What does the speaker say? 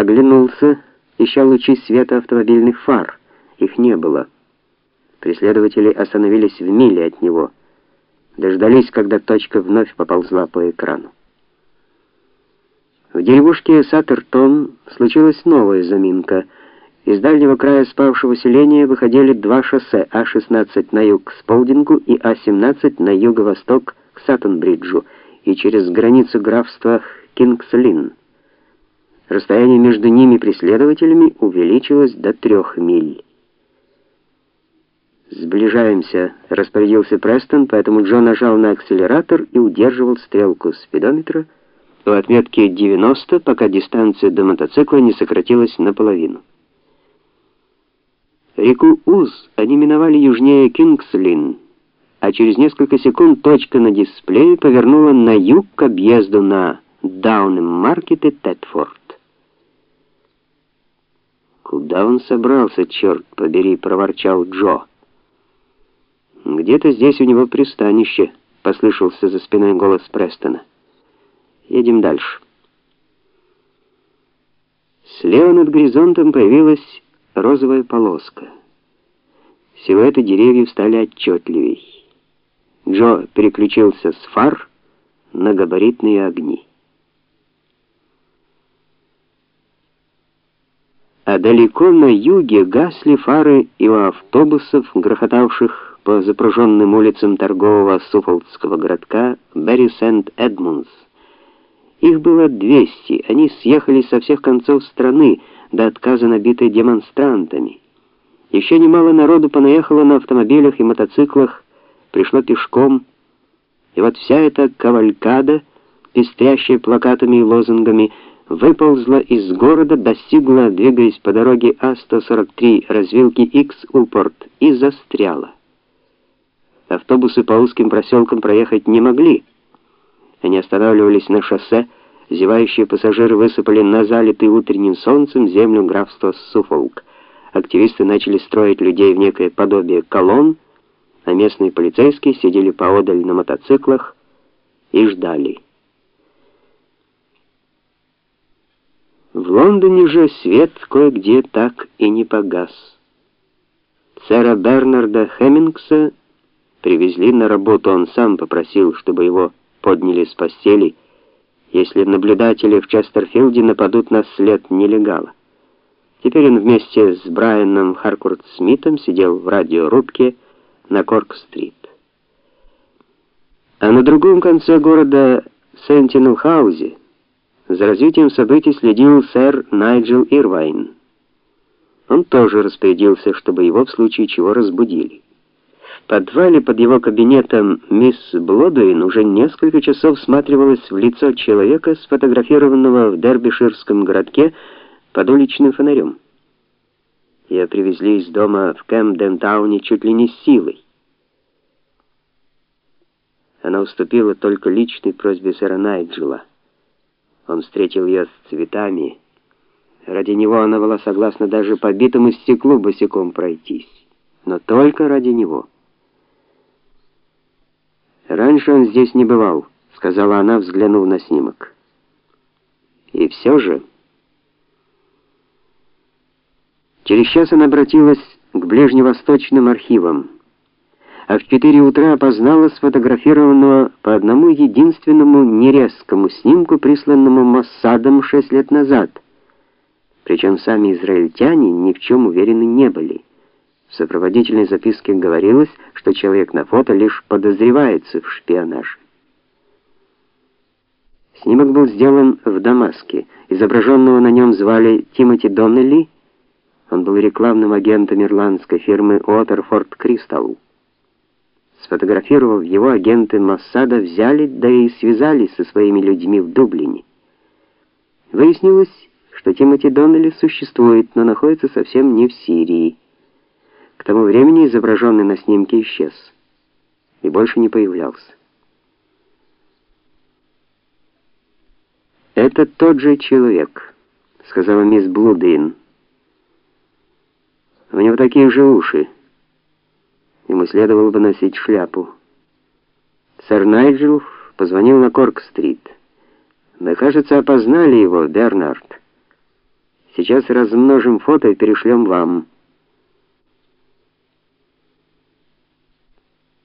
Оглянулся, ища лучи света автомобильных фар. Их не было. Преследователи остановились в миле от него. Дождались, когда точка вновь поползла по экрану. В деревушке Саттертон случилась новая заминка. Из дальнего края спавшего селения выходили два шоссе: А16 на юг к Сполдингу и А17 на юго-восток к Саттонбриджу и через границу графства Кингслин. Расстояние между ними преследователями увеличилось до трех миль. «Сближаемся», — распорядился Престон, поэтому Джо нажал на акселератор и удерживал стрелку спидометра у отметки 90, пока дистанция до мотоцикла не сократилась наполовину. Реку Уз они миновали южнее Кингслин, а через несколько секунд точка на дисплее повернула на юг к объезду на Даунем-маркет и Тетфорд. Куда он собрался, черт побери, проворчал Джо. Где-то здесь у него пристанище, послышался за спиной голос Престона. Едем дальше. Слева над горизонтом появилась розовая полоска. Силуэты деревьев стали отчетливей. Джо переключился с фар на габаритные огни. Далеко на юге гасли фары и у автобусов, грохотавших по запруженным улицам торгового суфолкского городка Берри-Сент-Эдмундс. Их было 200, они съехали со всех концов страны, до отказа набитые демонстрантами. Еще немало народу понаехало на автомобилях и мотоциклах, пришло пешком, и вот вся эта кавалькада, пестрящая плакатами и лозунгами, выползла из города, достигла, двигаясь по дороге А143 развилки X-Упорт и застряла. Автобусы по узким проселкам проехать не могли. Они останавливались на шоссе, зевающие пассажиры высыпали на залитый утренним солнцем землю графства Суффолк. Активисты начали строить людей в некое подобие колонн, а местные полицейские сидели поодаль на мотоциклах и ждали. В Лондоне же свет кое-где так и не погас. Сэра Бернарда Хеммингса привезли на работу, он сам попросил, чтобы его подняли с постели, если наблюдатели в Честерфилде нападут на след нелегала. Теперь он вместе с Брайаном Харкурт Смитом сидел в радиорубке на Корк-стрит. А на другом конце города Сентинел-хаузе за развитием событий следил сэр Найджел Ирвайн. Он тоже распорядился, чтобы его в случае чего разбудили подвале под его кабинетом мисс Блодуин уже несколько часов всматривалась в лицо человека, сфотографированного в дербиширском городке под уличным фонарем. Ее привезли из дома в Кэмден-тауне чуть ли не силой. Она уступила только личной просьбе сэра Найджела. Он встретил ее с цветами. Ради него она была согласна даже по битому стеклу босиком пройтись, но только ради него. Раньше он здесь не бывал, сказала она, взглянув на снимок. И все же Через час она обратилась к ближневосточным архивам, а в четыре утра опознала сфотографированного по одному единственному нерезкому снимку, присланному Моссадом шесть лет назад. Причем сами израильтяне ни в чем уверены не были. В сопроводительной записке говорилось, что человек на фото лишь подозревается в шпионаже. Снимок был сделан в Дамаске. Изображенного на нем звали Тимоти Доннелли. Он был рекламным агентом ирландской фирмы Уотерфорд Кристалл. Сфотографировав его, агенты Моссада взяли, да и связались со своими людьми в Дублине. Выяснилось, что Тимоти Доннелли существует, но находится совсем не в Сирии. К тому времени изображенный на снимке исчез и больше не появлялся. «Это тот же человек», — сказала мисс Блудин. «У него такие же уши. Ему следовало бы носить шляпу». Сэр Найджел позвонил на Корк-стрит. «Мы, кажется, опознали его, Бернард. Сейчас размножим фото и перешлем вам.